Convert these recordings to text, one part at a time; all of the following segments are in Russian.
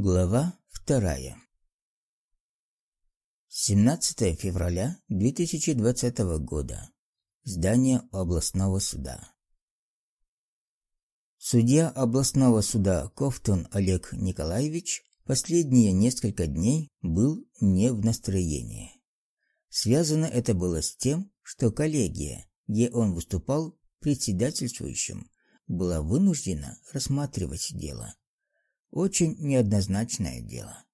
Глава вторая 17 февраля 2020 года. Здание областного суда. Судья областного суда Кофтон Олег Николаевич последние несколько дней был не в настроении. Связано это было с тем, что коллегия, где он выступал председательствующим, была вынуждена рассматривать дело очень неоднозначное дело.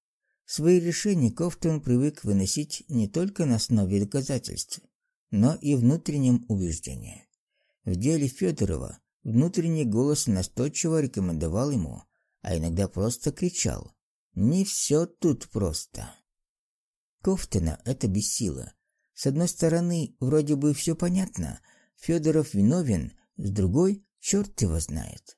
Свои решения Кофтон привык выносить не только на основе доказательств, но и внутреннем убеждении. В деле Федорова внутренний голос настойчиво рекомендовал ему, а иногда просто кричал: "Не все тут просто". Кофтона это бесило. С одной стороны, вроде бы все понятно, Федоров виновен, с другой черт его знает.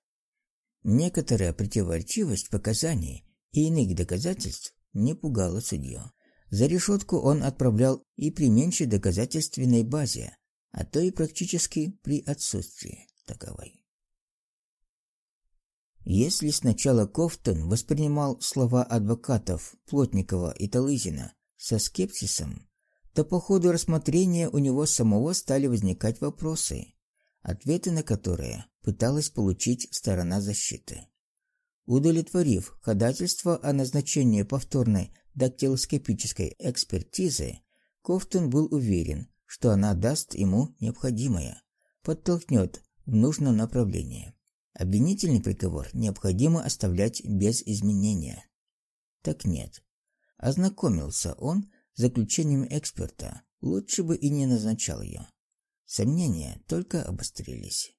Некоторая противоречивость показаний и иных доказательств не пугала судью. За решетку он отправлял и при меньшей доказательственной базе, а то и практически при отсутствии таковой. Если сначала Кофтон воспринимал слова адвокатов Плотникова и Талызина со скепсисом, то по ходу рассмотрения у него самого стали возникать вопросы, ответы на которые пыталась получить сторона защиты. Удовлетворив ходатайство о назначении повторной дактилоскопической экспертизы, Кофтон был уверен, что она даст ему необходимое, подтолкнет в нужном направлении. Обвинительный приговор необходимо оставлять без изменения. Так нет. Ознакомился он с заключением эксперта, лучше бы и не назначал ее. Сомнения только обострились.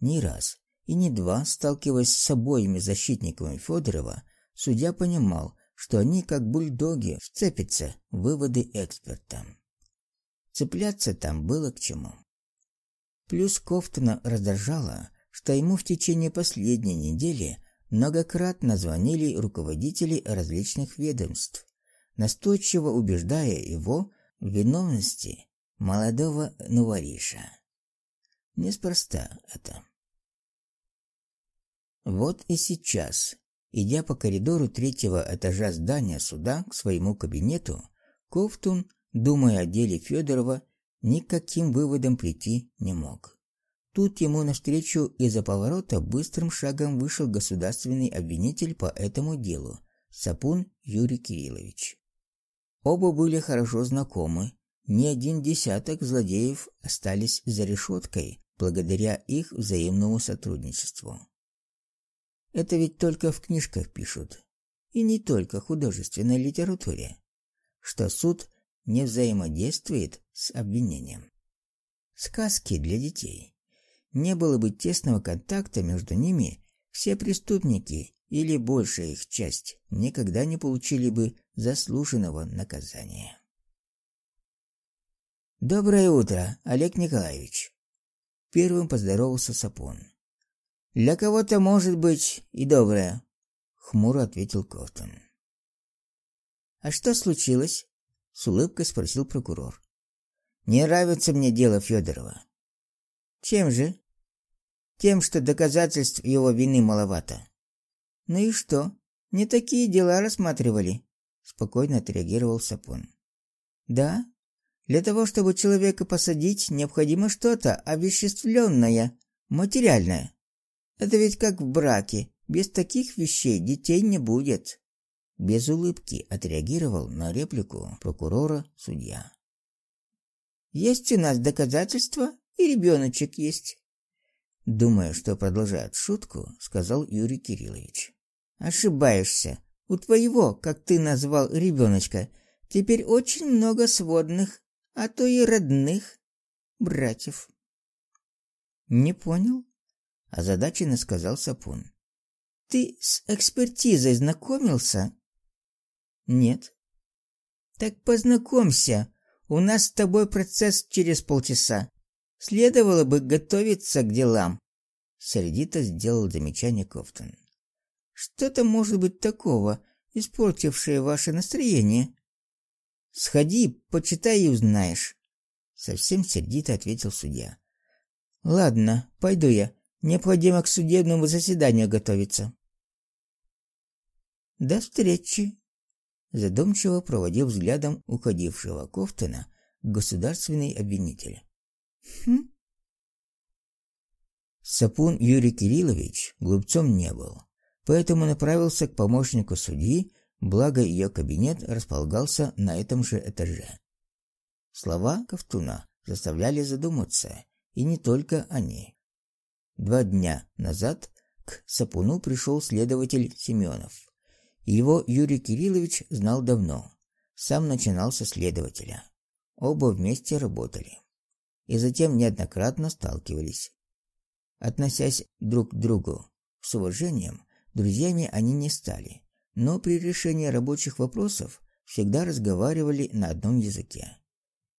Не раз и не два, сталкиваясь с обоими защитниками Федорова, судья понимал, что они как бульдоги вцепятся в выводы эксперта. Цепляться там было к чему. Плюс Кофтона раздражало, что ему в течение последней недели многократно звонили руководители различных ведомств, настойчиво убеждая его в виновности молодого новориша. Неспроста это. Вот и сейчас, идя по коридору третьего этажа здания суда к своему кабинету, Ковтун, думая о деле Федорова, никаким выводом прийти не мог. Тут ему навстречу из-за поворота быстрым шагом вышел государственный обвинитель по этому делу, Сапун Юрий Кириллович. Оба были хорошо знакомы, не один десяток злодеев остались за решеткой благодаря их взаимному сотрудничеству. Это ведь только в книжках пишут, и не только в художественной литературе, что суд не взаимодействует с обвинением. Сказки для детей. Не было бы тесного контакта между ними, все преступники или большая их часть никогда не получили бы заслуженного наказания. Доброе утро, Олег Николаевич. Первым поздоровался Сапун. Для кого-то может быть и доброе, хмуро ответил Кофтон. А что случилось? с улыбкой спросил прокурор. Не нравится мне дело Федорова. Чем же? Тем, что доказательств его вины маловато. Ну и что? Не такие дела рассматривали, спокойно отреагировал Сапун. Да, для того, чтобы человека посадить, необходимо что-то овеществленное, материальное. Это ведь как в браке. Без таких вещей детей не будет. Без улыбки отреагировал на реплику прокурора судья. Есть у нас доказательства, и ребеночек есть. Думая, что продолжает шутку, сказал Юрий Кириллович. Ошибаешься. У твоего, как ты назвал ребеночка, теперь очень много сводных а то и родных братьев. Не понял? Озадаченно сказал Сапун. Ты с экспертизой знакомился? Нет. Так познакомься. У нас с тобой процесс через полчаса. Следовало бы готовиться к делам. Сердито сделал замечание Кофтон. Что-то может быть такого, испортившее ваше настроение. Сходи, почитай и узнаешь, совсем сердито ответил судья. Ладно, пойду я. Необходимо к судебному заседанию готовиться. До встречи. Задумчиво проводил взглядом уходившего Кофтона государственный обвинитель. Хм. Сапун Юрий Кириллович глупцом не был, поэтому направился к помощнику судьи, благо ее кабинет располагался на этом же этаже. Слова Ковтуна заставляли задуматься, и не только они. Два дня назад к Сапуну пришел следователь Семенов. Его Юрий Кириллович знал давно. Сам начинал со следователя. Оба вместе работали. И затем неоднократно сталкивались. Относясь друг к другу с уважением, друзьями они не стали, но при решении рабочих вопросов всегда разговаривали на одном языке.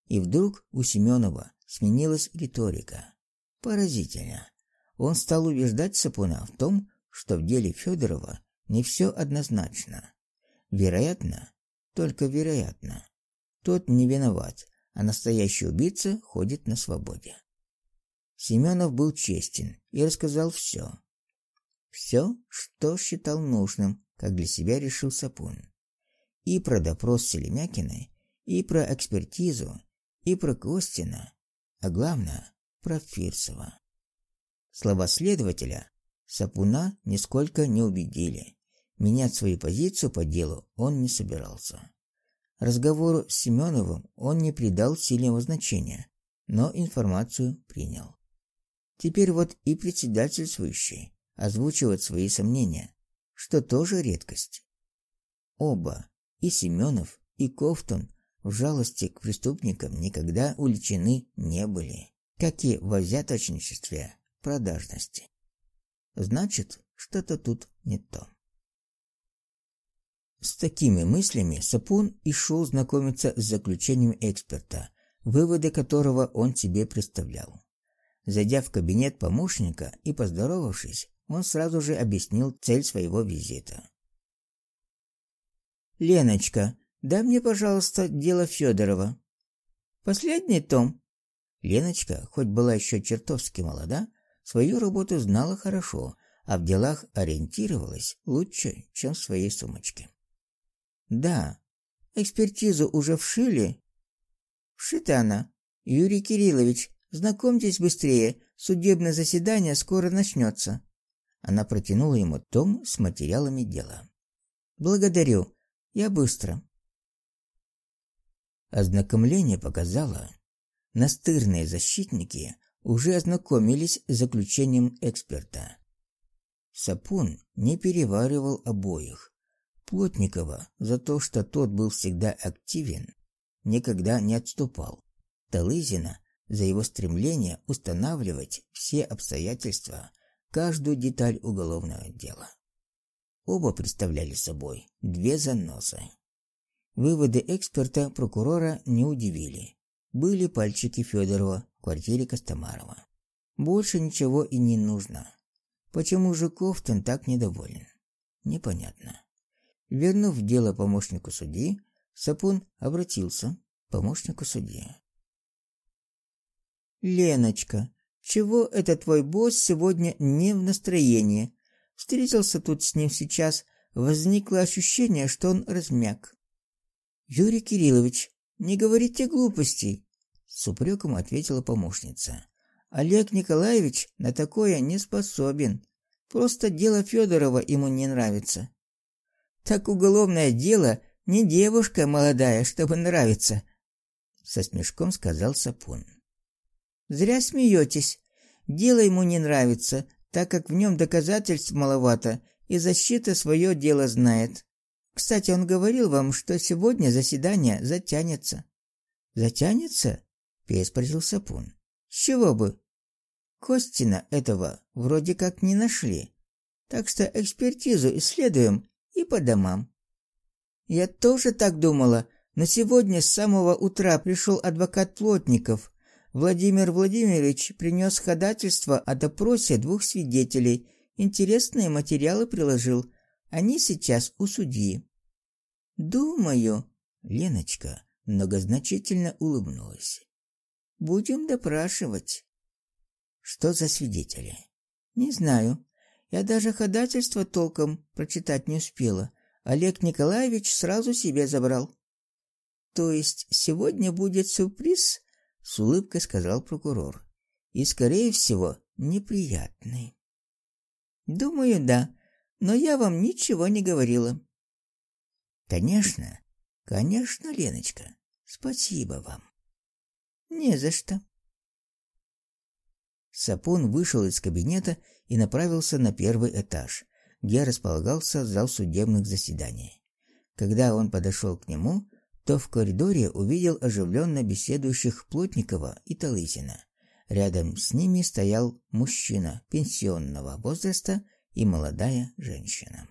И вдруг у Семенова сменилась риторика. Поразительно. Он стал убеждать Сапуна в том, что в деле Федорова не все однозначно. Вероятно, только вероятно, тот не виноват, а настоящий убийца ходит на свободе. Семенов был честен и рассказал все. Все, что считал нужным, как для себя решил Сапун. И про допрос Селемякиной, и про экспертизу, и про Костина, а главное, про Фирсова. Слова следователя Сапуна нисколько не убедили. Менять свою позицию по делу он не собирался. Разговору с Семеновым он не придал сильного значения, но информацию принял. Теперь вот и председательствующий озвучивает свои сомнения, что тоже редкость. Оба, и Семенов, и Ковтун, в жалости к преступникам никогда уличены не были, как и во взяточничестве, продажности. Значит, что-то тут не то. С такими мыслями Сапун и шел знакомиться с заключением эксперта, выводы которого он себе представлял. Зайдя в кабинет помощника и поздоровавшись, он сразу же объяснил цель своего визита. Леночка, дай мне, пожалуйста, дело Федорова. Последний том. Леночка, хоть была еще чертовски молода, свою работу знала хорошо, а в делах ориентировалась лучше, чем в своей сумочке. Да, экспертизу уже вшили. Вшита она. Юрий Кириллович, Знакомьтесь быстрее, судебное заседание скоро начнется. Она протянула ему том с материалами дела. Благодарю. Я быстро. Ознакомление показало, настырные защитники уже ознакомились с заключением эксперта. Сапун не переваривал обоих. Плотникова за то, что тот был всегда активен, никогда не отступал. Талызина за его стремление устанавливать все обстоятельства, каждую деталь уголовного дела. Оба представляли собой две заносы. Выводы эксперта прокурора не удивили. Были пальчики Федорова в квартире Костомарова. Больше ничего и не нужно. Почему же Кофтон так недоволен? Непонятно. Вернув дело помощнику судьи, Сапун обратился к помощнику судьи. Леночка, чего это твой босс сегодня не в настроении? Встретился тут с ним сейчас, возникло ощущение, что он размяк. Юрий Кириллович, не говорите глупостей, с упреком ответила помощница. Олег Николаевич на такое не способен. Просто дело Федорова ему не нравится. Так уголовное дело не девушка молодая, чтобы нравиться, со смешком сказал Сапун. Зря смеетесь. Дело ему не нравится, так как в нем доказательств маловато, и защита свое дело знает. Кстати, он говорил вам, что сегодня заседание затянется. Затянется? переспросил Сапун. С чего бы? Костина этого вроде как не нашли. Так что экспертизу исследуем и по домам. Я тоже так думала, но сегодня с самого утра пришел адвокат Плотников Владимир Владимирович принес ходатайство о допросе двух свидетелей. Интересные материалы приложил. Они сейчас у судьи. Думаю, Леночка многозначительно улыбнулась. Будем допрашивать. Что за свидетели? Не знаю. Я даже ходатайство толком прочитать не успела. Олег Николаевич сразу себе забрал. То есть сегодня будет сюрприз, с улыбкой сказал прокурор. И скорее всего, неприятный. Думаю, да, но я вам ничего не говорила. Конечно, конечно, Леночка. Спасибо вам. Не за что. Сапун вышел из кабинета и направился на первый этаж, где располагался зал судебных заседаний. Когда он подошел к нему, то в коридоре увидел оживленно беседующих Плотникова и Талызина. Рядом с ними стоял мужчина пенсионного возраста и молодая женщина.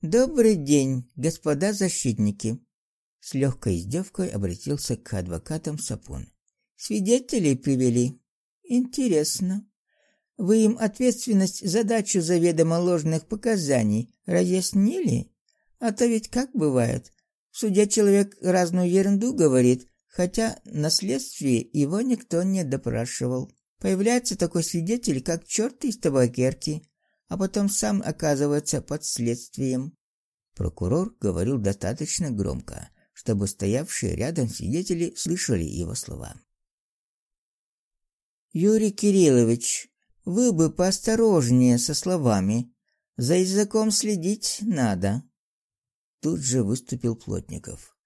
Добрый день, господа защитники, с легкой издевкой обратился к адвокатам Сапун. Свидетелей привели. Интересно. Вы им ответственность задачу заведомо ложных показаний разъяснили? А то ведь как бывает, суде человек разную ерунду говорит, хотя на следствии его никто не допрашивал. Появляется такой свидетель, как черт из табакерки, а потом сам оказывается под следствием. Прокурор говорил достаточно громко, чтобы стоявшие рядом свидетели слышали его слова. Юрий Кириллович, вы бы поосторожнее со словами. За языком следить надо. Тут же выступил Плотников.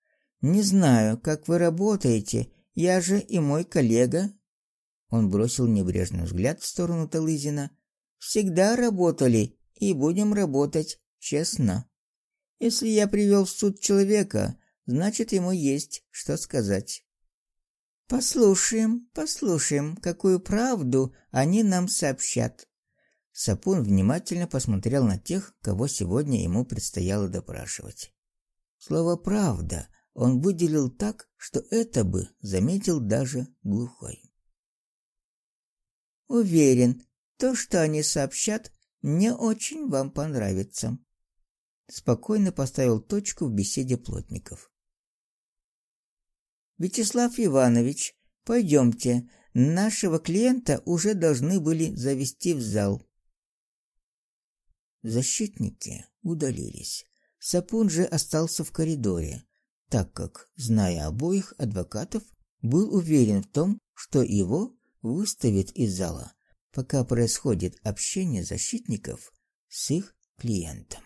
Не знаю, как вы работаете, я же и мой коллега. Он бросил небрежный взгляд в сторону Талызина. Всегда работали и будем работать честно. Если я привел в суд человека, значит, ему есть что сказать. Послушаем, послушаем, какую правду они нам сообщат. Сапун внимательно посмотрел на тех, кого сегодня ему предстояло допрашивать. Слово правда он выделил так, что это бы заметил даже глухой. Уверен, то, что они сообщат, не очень вам понравится. Спокойно поставил точку в беседе плотников. Вячеслав Иванович, пойдемте, нашего клиента уже должны были завести в зал. Защитники удалились. Сапун же остался в коридоре, так как, зная обоих адвокатов, был уверен в том, что его выставят из зала, пока происходит общение защитников с их клиентом.